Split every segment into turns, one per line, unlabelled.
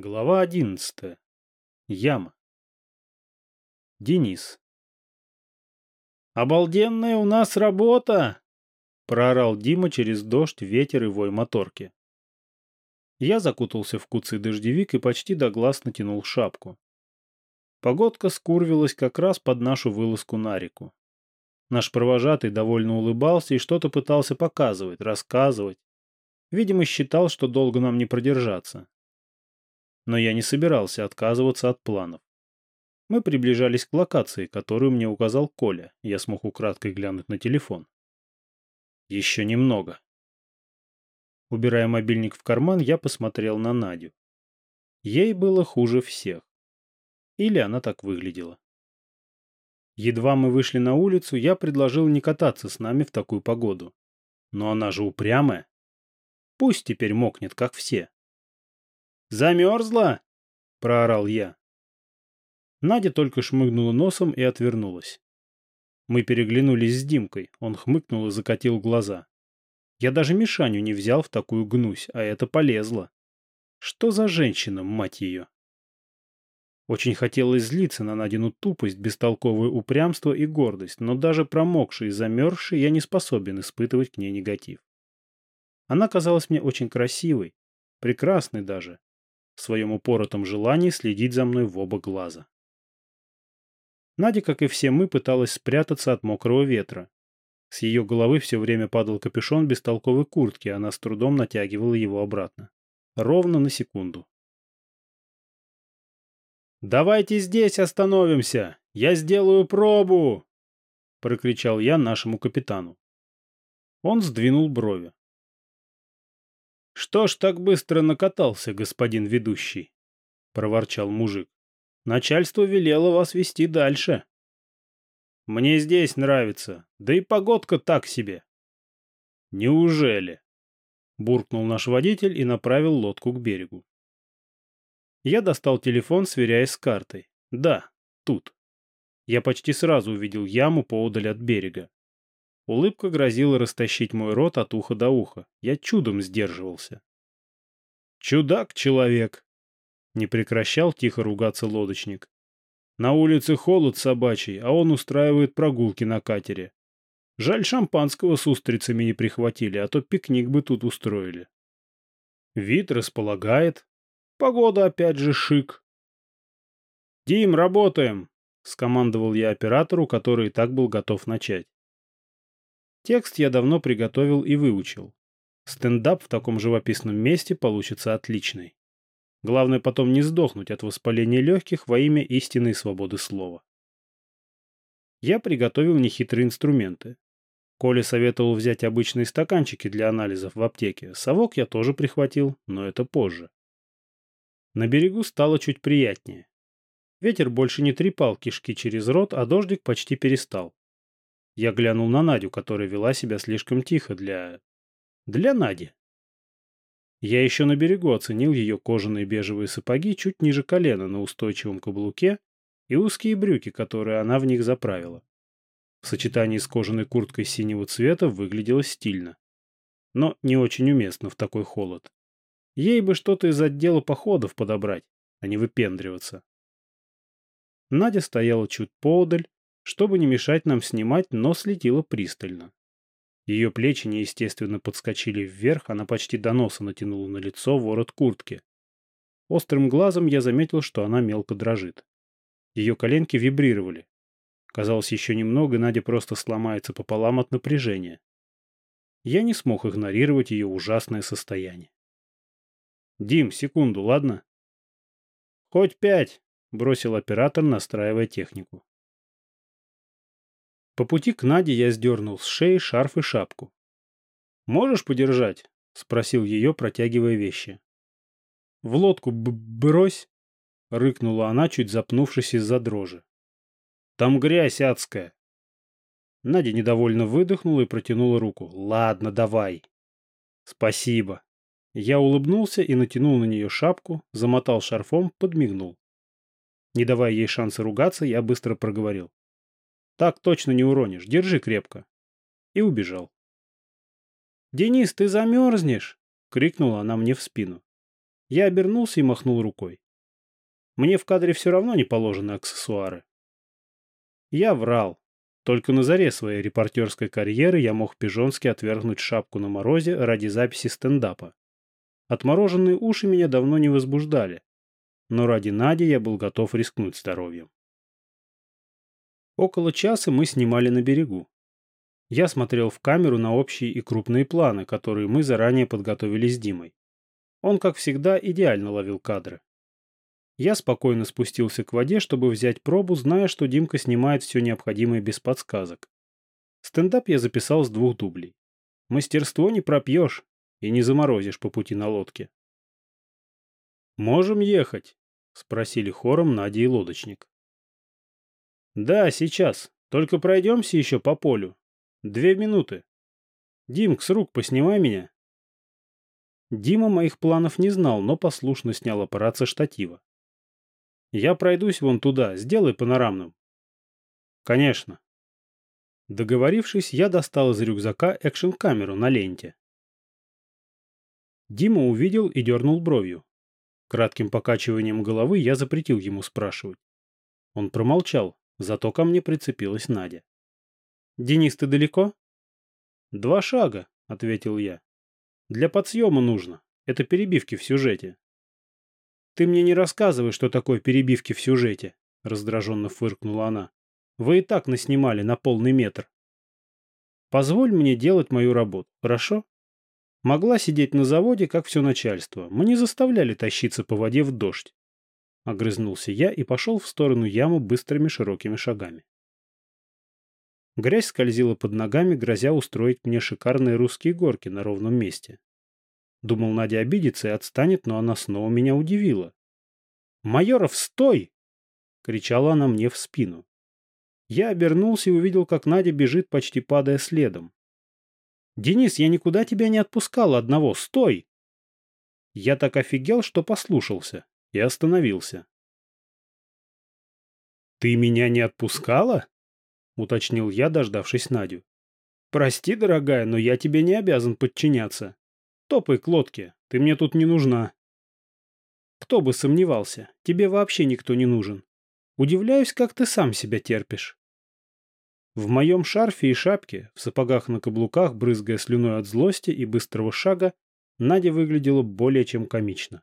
Глава одиннадцатая. Яма. Денис. «Обалденная у нас работа!» — проорал Дима через дождь, ветер и вой моторки. Я закутался в куцый дождевик и почти до глаз натянул шапку. Погодка скурвилась как раз под нашу вылазку на реку. Наш провожатый довольно улыбался и что-то пытался показывать, рассказывать. Видимо, считал, что долго нам не продержаться но я не собирался отказываться от планов. Мы приближались к локации, которую мне указал Коля. Я смог украдкой глянуть на телефон. Еще немного. Убирая мобильник в карман, я посмотрел на Надю. Ей было хуже всех. Или она так выглядела. Едва мы вышли на улицу, я предложил не кататься с нами в такую погоду. Но она же упрямая. Пусть теперь мокнет, как все. «Замерзла?» — проорал я. Надя только шмыгнула носом и отвернулась. Мы переглянулись с Димкой, он хмыкнул и закатил глаза. Я даже Мишаню не взял в такую гнусь, а это полезло. Что за женщина, мать ее? Очень хотелось злиться на Надину тупость, бестолковое упрямство и гордость, но даже промокший и замерзший я не способен испытывать к ней негатив. Она казалась мне очень красивой, прекрасной даже, в своем упоротом желании следить за мной в оба глаза. Надя, как и все мы, пыталась спрятаться от мокрого ветра. С ее головы все время падал капюшон бестолковой куртки, она с трудом натягивала его обратно. Ровно на секунду. «Давайте здесь остановимся! Я сделаю пробу!» — прокричал я нашему капитану. Он сдвинул брови. «Что ж так быстро накатался, господин ведущий?» — проворчал мужик. «Начальство велело вас вести дальше». «Мне здесь нравится, да и погодка так себе». «Неужели?» — буркнул наш водитель и направил лодку к берегу. Я достал телефон, сверяясь с картой. Да, тут. Я почти сразу увидел яму поодаль от берега. Улыбка грозила растащить мой рот от уха до уха. Я чудом сдерживался. «Чудак-человек!» — не прекращал тихо ругаться лодочник. «На улице холод собачий, а он устраивает прогулки на катере. Жаль, шампанского с устрицами не прихватили, а то пикник бы тут устроили. Вид располагает. Погода опять же шик. «Дим, работаем!» — скомандовал я оператору, который и так был готов начать. Текст я давно приготовил и выучил. Стендап в таком живописном месте получится отличный. Главное потом не сдохнуть от воспаления легких во имя истинной свободы слова. Я приготовил нехитрые инструменты. Коля советовал взять обычные стаканчики для анализов в аптеке. Совок я тоже прихватил, но это позже. На берегу стало чуть приятнее. Ветер больше не трепал кишки через рот, а дождик почти перестал. Я глянул на Надю, которая вела себя слишком тихо для... Для Нади. Я еще на берегу оценил ее кожаные бежевые сапоги чуть ниже колена на устойчивом каблуке и узкие брюки, которые она в них заправила. В сочетании с кожаной курткой синего цвета выглядело стильно. Но не очень уместно в такой холод. Ей бы что-то из отдела походов подобрать, а не выпендриваться. Надя стояла чуть поодаль, чтобы не мешать нам снимать, но следила пристально. Ее плечи неестественно подскочили вверх, она почти до носа натянула на лицо ворот куртки. Острым глазом я заметил, что она мелко дрожит. Ее коленки вибрировали. Казалось, еще немного, Надя просто сломается пополам от напряжения. Я не смог игнорировать ее ужасное состояние. «Дим, секунду, ладно?» «Хоть пять», — бросил оператор, настраивая технику. По пути к Наде я сдернул с шеи шарф и шапку. «Можешь подержать?» — спросил ее, протягивая вещи. «В лодку брось!» — рыкнула она, чуть запнувшись из-за дрожи. «Там грязь адская!» Надя недовольно выдохнула и протянула руку. «Ладно, давай!» «Спасибо!» Я улыбнулся и натянул на нее шапку, замотал шарфом, подмигнул. Не давая ей шанса ругаться, я быстро проговорил. Так точно не уронишь. Держи крепко. И убежал. «Денис, ты замерзнешь!» — крикнула она мне в спину. Я обернулся и махнул рукой. Мне в кадре все равно не положены аксессуары. Я врал. Только на заре своей репортерской карьеры я мог пижонски отвергнуть шапку на морозе ради записи стендапа. Отмороженные уши меня давно не возбуждали. Но ради Нади я был готов рискнуть здоровьем. Около часа мы снимали на берегу. Я смотрел в камеру на общие и крупные планы, которые мы заранее подготовили с Димой. Он, как всегда, идеально ловил кадры. Я спокойно спустился к воде, чтобы взять пробу, зная, что Димка снимает все необходимое без подсказок. Стендап я записал с двух дублей. Мастерство не пропьешь и не заморозишь по пути на лодке. «Можем ехать?» — спросили хором Надя и лодочник. «Да, сейчас. Только пройдемся еще по полю. Две минуты. Димк, с рук поснимай меня». Дима моих планов не знал, но послушно снял аппарат со штатива. Я пройдусь вон туда, сделай панорамным. Конечно. Договорившись, я достал из рюкзака экшн-камеру на ленте. Дима увидел и дернул бровью. Кратким покачиванием головы я запретил ему спрашивать. Он промолчал, зато ко мне прицепилась Надя. «Денис, ты далеко?» «Два шага», — ответил я. «Для подсъема нужно. Это перебивки в сюжете. «Ты мне не рассказывай, что такое перебивки в сюжете», — раздраженно фыркнула она. «Вы и так наснимали на полный метр». «Позволь мне делать мою работу, хорошо?» Могла сидеть на заводе, как все начальство. Мы не заставляли тащиться по воде в дождь. Огрызнулся я и пошел в сторону ямы быстрыми широкими шагами. Грязь скользила под ногами, грозя устроить мне шикарные русские горки на ровном месте. Думал, Надя обидится и отстанет, но она снова меня удивила. «Майоров, стой!» — кричала она мне в спину. Я обернулся и увидел, как Надя бежит, почти падая следом. «Денис, я никуда тебя не отпускал одного, стой!» Я так офигел, что послушался и остановился. «Ты меня не отпускала?» — уточнил я, дождавшись Надю. «Прости, дорогая, но я тебе не обязан подчиняться. Топай к лодке, ты мне тут не нужна. Кто бы сомневался, тебе вообще никто не нужен. Удивляюсь, как ты сам себя терпишь. В моем шарфе и шапке, в сапогах на каблуках, брызгая слюной от злости и быстрого шага, Надя выглядела более чем комично.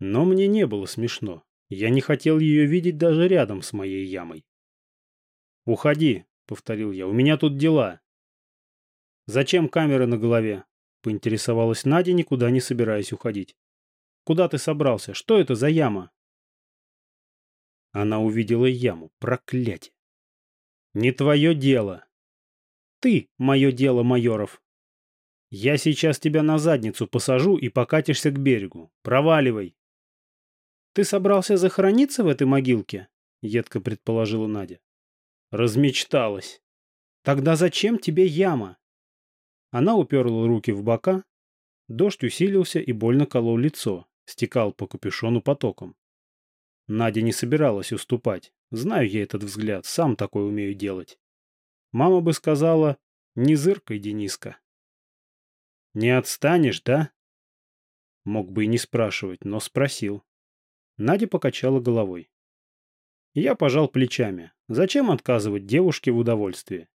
Но мне не было смешно. Я не хотел ее видеть даже рядом с моей ямой. «Уходи», — повторил я, — «у меня тут дела». «Зачем камера на голове?» Поинтересовалась Надя, никуда не собираясь уходить. «Куда ты собрался? Что это за яма?» Она увидела яму. Проклятие! «Не твое дело!» «Ты — мое дело, Майоров!» «Я сейчас тебя на задницу посажу и покатишься к берегу. Проваливай!» «Ты собрался захорониться в этой могилке?» — едко предположила Надя. «Размечталась!» «Тогда зачем тебе яма?» Она уперла руки в бока. Дождь усилился и больно колол лицо, стекал по капюшону потоком. Надя не собиралась уступать. Знаю я этот взгляд, сам такой умею делать. Мама бы сказала, не зыркай, Дениска. Не отстанешь, да? Мог бы и не спрашивать, но спросил. Надя покачала головой. Я пожал плечами. Зачем отказывать девушке в удовольствии?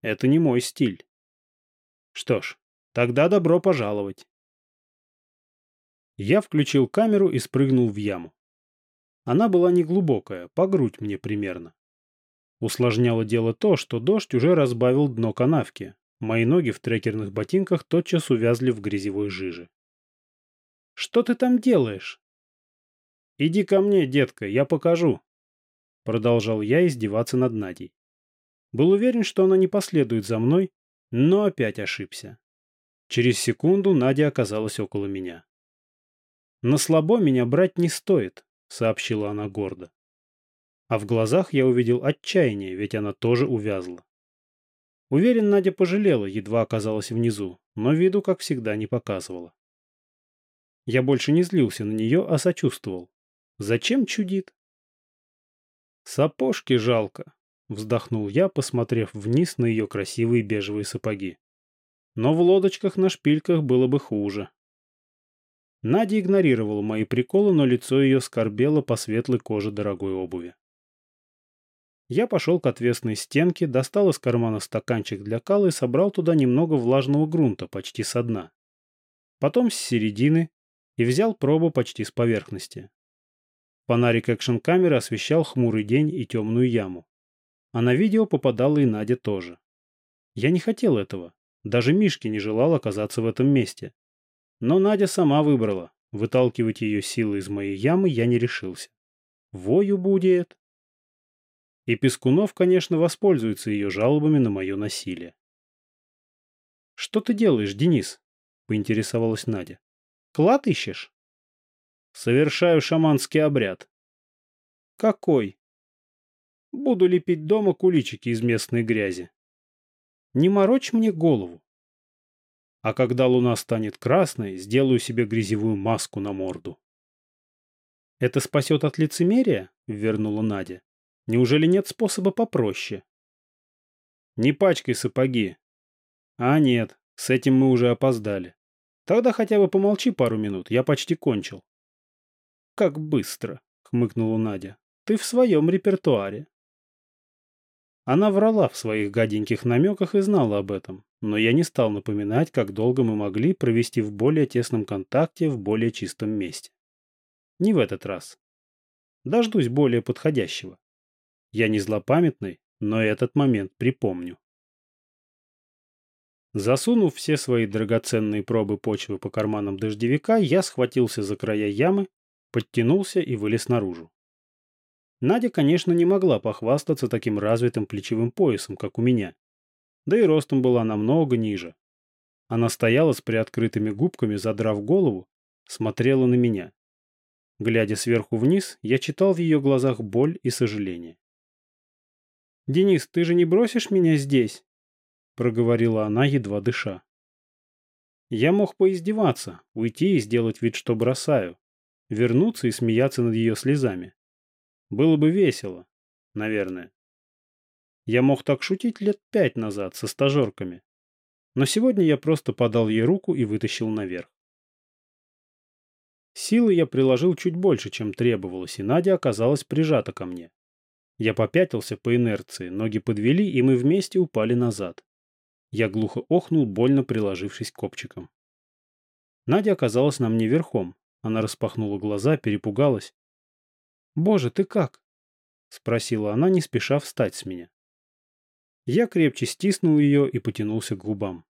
Это не мой стиль. Что ж, тогда добро пожаловать. Я включил камеру и спрыгнул в яму. Она была неглубокая, по грудь мне примерно. Усложняло дело то, что дождь уже разбавил дно канавки. Мои ноги в трекерных ботинках тотчас увязли в грязевой жиже. «Что ты там делаешь?» «Иди ко мне, детка, я покажу», — продолжал я издеваться над Надей. Был уверен, что она не последует за мной, но опять ошибся. Через секунду Надя оказалась около меня. «На слабо меня брать не стоит», — сообщила она гордо. А в глазах я увидел отчаяние, ведь она тоже увязла. Уверен, Надя пожалела, едва оказалась внизу, но виду, как всегда, не показывала. Я больше не злился на нее, а сочувствовал. Зачем чудит? Сапожки жалко, Вздохнул я, посмотрев вниз на ее красивые бежевые сапоги. Но в лодочках на шпильках было бы хуже. Надя игнорировала мои приколы, но лицо ее скорбело по светлой коже дорогой обуви. Я пошел к отвесной стенке, достал из кармана стаканчик для кала и собрал туда немного влажного грунта, почти со дна. Потом с середины и взял пробу почти с поверхности. Фонарик экшн-камеры освещал хмурый день и темную яму. А на видео попадала и Надя тоже. Я не хотел этого. Даже Мишке не желал оказаться в этом месте. Но Надя сама выбрала. Выталкивать ее силы из моей ямы я не решился. Вою будет. И Пескунов, конечно, воспользуется ее жалобами на мое насилие. «Что ты делаешь, Денис?» — поинтересовалась Надя. «Клад ищешь?» «Совершаю шаманский обряд». «Какой?» «Буду лепить дома куличики из местной грязи». «Не морочь мне голову. А когда луна станет красной, сделаю себе грязевую маску на морду. «Это спасет от лицемерия?» — вернула Надя. «Неужели нет способа попроще?» «Не пачкай сапоги». «А нет, с этим мы уже опоздали. Тогда хотя бы помолчи пару минут, я почти кончил». «Как быстро!» — хмыкнула Надя. «Ты в своем репертуаре». Она врала в своих гаденьких намеках и знала об этом, но я не стал напоминать, как долго мы могли провести в более тесном контакте в более чистом месте. Не в этот раз. Дождусь более подходящего. Я не злопамятный, но этот момент припомню. Засунув все свои драгоценные пробы почвы по карманам дождевика, я схватился за края ямы, подтянулся и вылез наружу. Надя, конечно, не могла похвастаться таким развитым плечевым поясом, как у меня. Да и ростом была намного ниже. Она стояла с приоткрытыми губками, задрав голову, смотрела на меня. Глядя сверху вниз, я читал в ее глазах боль и сожаление. «Денис, ты же не бросишь меня здесь?» — проговорила она, едва дыша. Я мог поиздеваться, уйти и сделать вид, что бросаю, вернуться и смеяться над ее слезами. Было бы весело, наверное. Я мог так шутить лет пять назад со стажерками. Но сегодня я просто подал ей руку и вытащил наверх. Силы я приложил чуть больше, чем требовалось, и Надя оказалась прижата ко мне. Я попятился по инерции, ноги подвели, и мы вместе упали назад. Я глухо охнул, больно приложившись копчиком. Надя оказалась на мне верхом. Она распахнула глаза, перепугалась. «Боже, ты как?» — спросила она, не спеша встать с меня. Я крепче стиснул ее и потянулся к губам.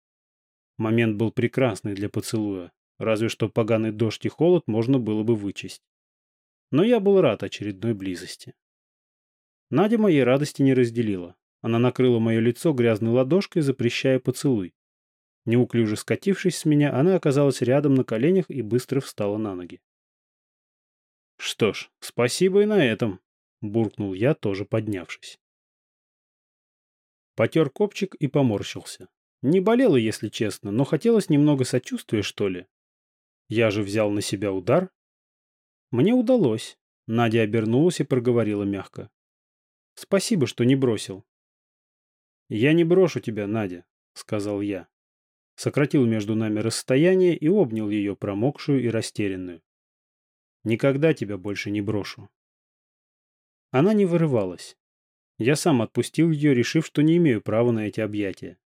Момент был прекрасный для поцелуя, разве что поганый дождь и холод можно было бы вычесть. Но я был рад очередной близости. Надя моей радости не разделила. Она накрыла мое лицо грязной ладошкой, запрещая поцелуй. Неуклюже скатившись с меня, она оказалась рядом на коленях и быстро встала на ноги. «Что ж, спасибо и на этом», — буркнул я, тоже поднявшись. Потер копчик и поморщился. Не болело, если честно, но хотелось немного сочувствия, что ли. Я же взял на себя удар. Мне удалось. Надя обернулась и проговорила мягко. Спасибо, что не бросил. Я не брошу тебя, Надя, сказал я. Сократил между нами расстояние и обнял ее промокшую и растерянную. Никогда тебя больше не брошу. Она не вырывалась. Я сам отпустил ее, решив, что не имею права на эти объятия.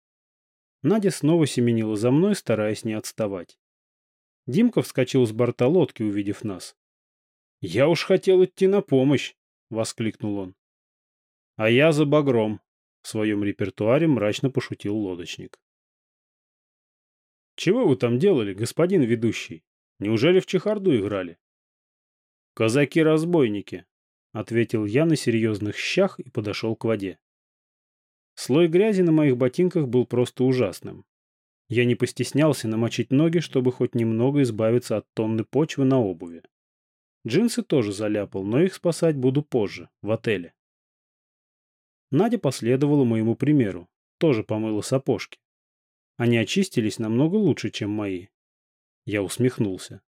Надя снова семенила за мной, стараясь не отставать. Димка вскочил с борта лодки, увидев нас. «Я уж хотел идти на помощь!» — воскликнул он. «А я за багром!» — в своем репертуаре мрачно пошутил лодочник. «Чего вы там делали, господин ведущий? Неужели в чехарду играли?» «Казаки-разбойники», — ответил я на серьезных щах и подошел к воде. Слой грязи на моих ботинках был просто ужасным. Я не постеснялся намочить ноги, чтобы хоть немного избавиться от тонны почвы на обуви. Джинсы тоже заляпал, но их спасать буду позже, в отеле. Надя последовала моему примеру, тоже помыла сапожки. Они очистились намного лучше, чем мои. Я усмехнулся.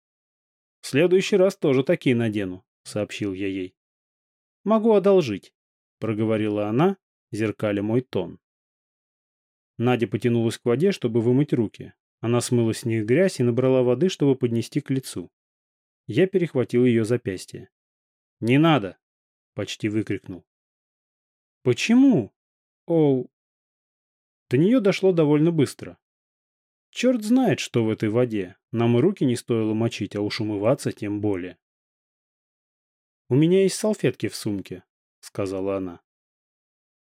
В следующий раз тоже такие надену, сообщил я ей. Могу одолжить, проговорила она, зеркаля мой тон. Надя потянулась к воде, чтобы вымыть руки. Она смыла с них грязь и набрала воды, чтобы поднести к лицу. Я перехватил ее запястье. «Не надо!» — почти выкрикнул. «Почему?» «Оу...» До нее дошло довольно быстро. Черт знает, что в этой воде. Нам и руки не стоило мочить, а уж умываться тем более. «У меня есть салфетки в сумке», — сказала она.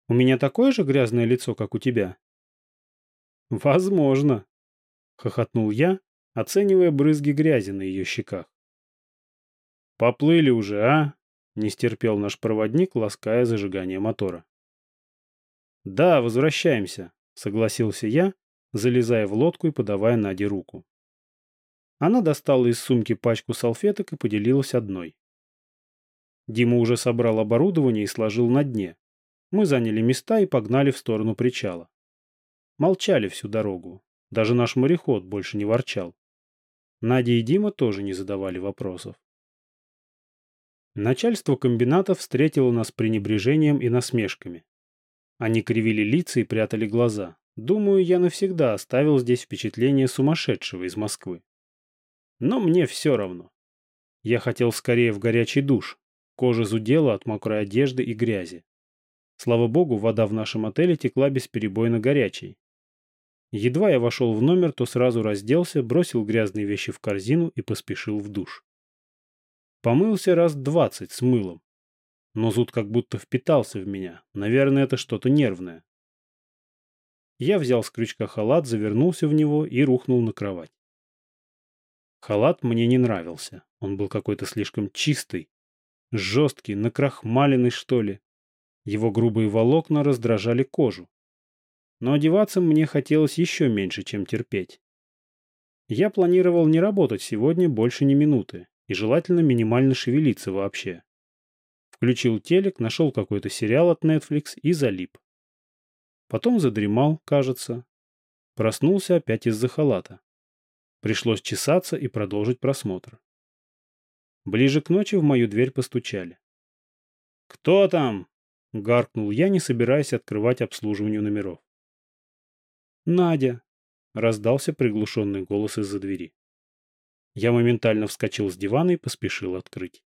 «У меня такое же грязное лицо, как у тебя?» «Возможно», — хохотнул я, оценивая брызги грязи на ее щеках. «Поплыли уже, а?» — не стерпел наш проводник, лаская зажигание мотора. «Да, возвращаемся», — согласился я, залезая в лодку и подавая Наде руку. Она достала из сумки пачку салфеток и поделилась одной. Дима уже собрал оборудование и сложил на дне. Мы заняли места и погнали в сторону причала. Молчали всю дорогу. Даже наш мореход больше не ворчал. Надя и Дима тоже не задавали вопросов. Начальство комбината встретило нас пренебрежением и насмешками. Они кривили лица и прятали глаза. Думаю, я навсегда оставил здесь впечатление сумасшедшего из Москвы. Но мне все равно. Я хотел скорее в горячий душ. Кожа зудела от мокрой одежды и грязи. Слава богу, вода в нашем отеле текла бесперебойно горячей. Едва я вошел в номер, то сразу разделся, бросил грязные вещи в корзину и поспешил в душ. Помылся раз двадцать с мылом. Но зуд как будто впитался в меня. Наверное, это что-то нервное. Я взял с крючка халат, завернулся в него и рухнул на кровать. Халат мне не нравился. Он был какой-то слишком чистый, жесткий, накрахмаленный, что ли. Его грубые волокна раздражали кожу. Но одеваться мне хотелось еще меньше, чем терпеть. Я планировал не работать сегодня больше ни минуты, и желательно минимально шевелиться вообще. Включил телек, нашел какой-то сериал от Netflix и залип. Потом задремал, кажется. Проснулся опять из-за халата. Пришлось чесаться и продолжить просмотр. Ближе к ночи в мою дверь постучали. «Кто там?» — гаркнул я, не собираясь открывать обслуживанию номеров. «Надя!» — раздался приглушенный голос из-за двери. Я моментально вскочил с дивана и поспешил открыть.